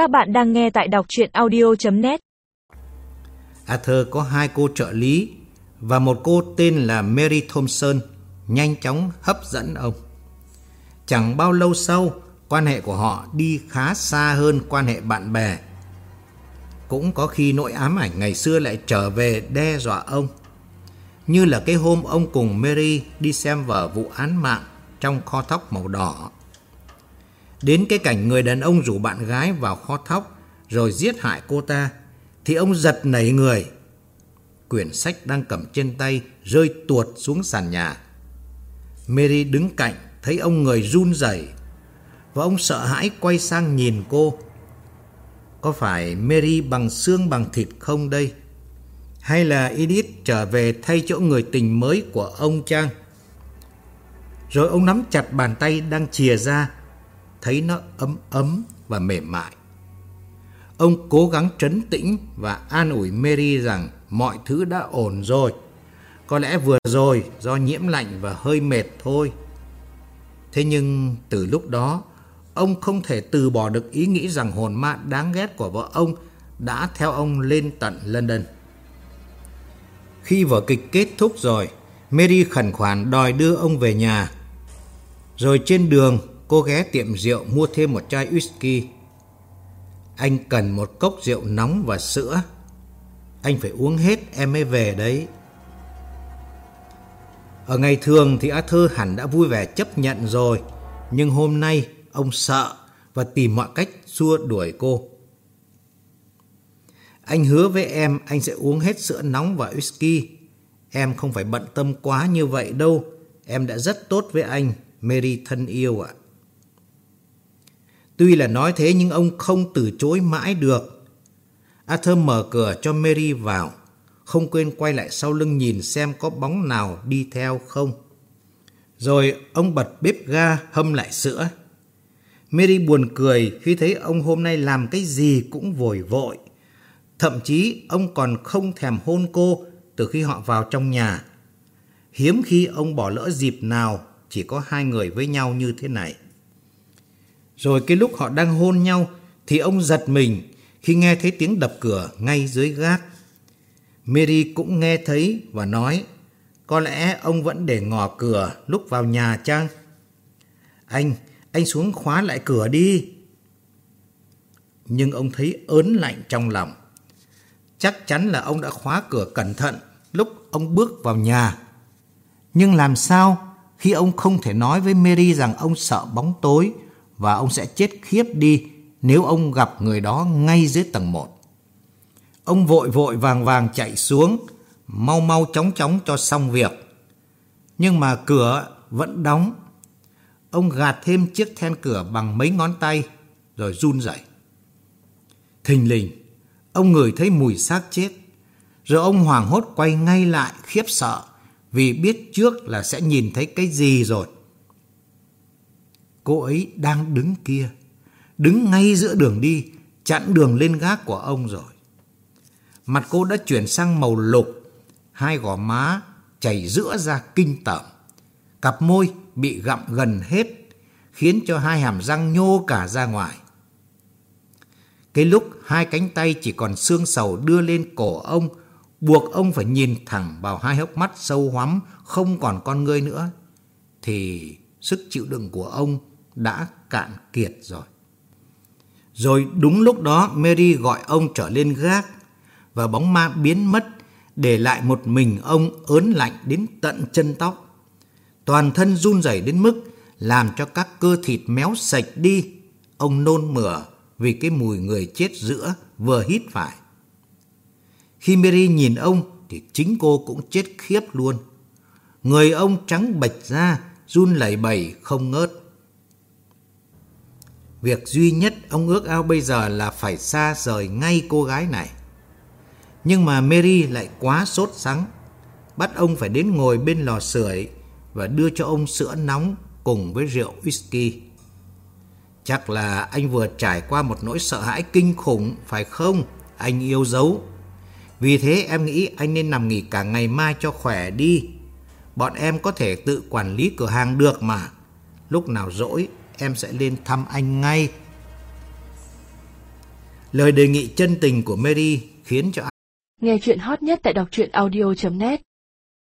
Các bạn đang nghe tại đọc chuyện audio.net Arthur có hai cô trợ lý và một cô tên là Mary Thompson nhanh chóng hấp dẫn ông. Chẳng bao lâu sau, quan hệ của họ đi khá xa hơn quan hệ bạn bè. Cũng có khi nỗi ám ảnh ngày xưa lại trở về đe dọa ông. Như là cái hôm ông cùng Mary đi xem vở vụ án mạng trong kho thóc màu đỏ. Đến cái cảnh người đàn ông rủ bạn gái vào kho thóc rồi giết hại cô ta thì ông giật nảy người. Quyển sách đang cầm trên tay rơi tuột xuống sàn nhà. Mary đứng cạnh thấy ông người run rẩy và ông sợ hãi quay sang nhìn cô. Có phải Mary bằng xương bằng thịt không đây? Hay là Edith trở về thay chỗ người tình mới của ông chăng? Rồi ông nắm chặt bàn tay đang chìa ra, thấy nó ấm ấm và mềm mại. Ông cố gắng trấn tĩnh và an ủi Mary rằng mọi thứ đã ổn rồi. Có lẽ vừa rồi do nhiễm lạnh và hơi mệt thôi. Thế nhưng từ lúc đó, ông không thể từ bỏ được ý nghĩ rằng hồn ma đáng ghét của vợ ông đã theo ông lên tận London. Khi vở kịch kết thúc rồi, Mary khẩn khoản đòi đưa ông về nhà. Rồi trên đường, cô ghé tiệm rượu mua thêm một chai whisky. Anh cần một cốc rượu nóng và sữa. Anh phải uống hết em mới về đấy. Ở ngày thường thì Arthur hẳn đã vui vẻ chấp nhận rồi. Nhưng hôm nay ông sợ và tìm mọi cách xua đuổi cô. Anh hứa với em anh sẽ uống hết sữa nóng và whisky. Em không phải bận tâm quá như vậy đâu. Em đã rất tốt với anh, Mary thân yêu ạ. Tuy là nói thế nhưng ông không từ chối mãi được. Arthur mở cửa cho Mary vào, không quên quay lại sau lưng nhìn xem có bóng nào đi theo không. Rồi ông bật bếp ga hâm lại sữa. Mary buồn cười khi thấy ông hôm nay làm cái gì cũng vội vội. Thậm chí ông còn không thèm hôn cô từ khi họ vào trong nhà. Hiếm khi ông bỏ lỡ dịp nào chỉ có hai người với nhau như thế này. Rồi cái lúc họ đang hôn nhau thì ông giật mình khi nghe thấy tiếng đập cửa ngay dưới gác. Mary cũng nghe thấy và nói có lẽ ông vẫn để ngỏ cửa lúc vào nhà chăng? Anh, anh xuống khóa lại cửa đi. Nhưng ông thấy ớn lạnh trong lòng. Chắc chắn là ông đã khóa cửa cẩn thận lúc ông bước vào nhà. Nhưng làm sao khi ông không thể nói với Mary rằng ông sợ bóng tối và ông sẽ chết khiếp đi nếu ông gặp người đó ngay dưới tầng 1. Ông vội vội vàng vàng chạy xuống, mau mau chóng chóng cho xong việc. Nhưng mà cửa vẫn đóng. Ông gạt thêm chiếc then cửa bằng mấy ngón tay rồi run rẩy. Thình lình, ông ngửi thấy mùi xác chết. Rồi ông hoảng hốt quay ngay lại khiếp sợ vì biết trước là sẽ nhìn thấy cái gì rồi. Cô ấy đang đứng kia, đứng ngay giữa đường đi, chặn đường lên gác của ông rồi. Mặt cô đã chuyển sang màu lục, hai gò má chảy giữa ra kinh tởm. Cặp môi bị gặm gần hết, khiến cho hai hàm răng nhô cả ra ngoài. Cái lúc hai cánh tay chỉ còn xương sầu đưa lên cổ ông, buộc ông phải nhìn thẳng vào hai hốc mắt sâu hoắm, không còn con ngươi nữa, thì sức chịu đựng của ông đã cạn kiệt rồi. Rồi đúng lúc đó Mary gọi ông trở lên gác và bóng ma biến mất để lại một mình ông ớn lạnh đến tận chân tóc. Toàn thân run rẩy đến mức làm cho các cơ thịt méo sạch đi. Ông nôn mửa vì cái mùi người chết giữa vừa hít phải. Khi Mary nhìn ông thì chính cô cũng chết khiếp luôn. Người ông trắng bệch ra, run lẩy bẩy không ngớt. Việc duy nhất ông ước ao bây giờ là phải xa rời ngay cô gái này. Nhưng mà Mary lại quá sốt sắng, bắt ông phải đến ngồi bên lò sưởi và đưa cho ông sữa nóng cùng với rượu whisky. Chắc là anh vừa trải qua một nỗi sợ hãi kinh khủng, phải không? Anh yêu dấu. Vì thế em nghĩ anh nên nằm nghỉ cả ngày mai cho khỏe đi. Bọn em có thể tự quản lý cửa hàng được mà. Lúc nào rỗi em sẽ lên thăm anh ngay. Lời đề nghị chân tình của Mary khiến cho Nghe chuyện hot nhất tại đọc truyện audio.net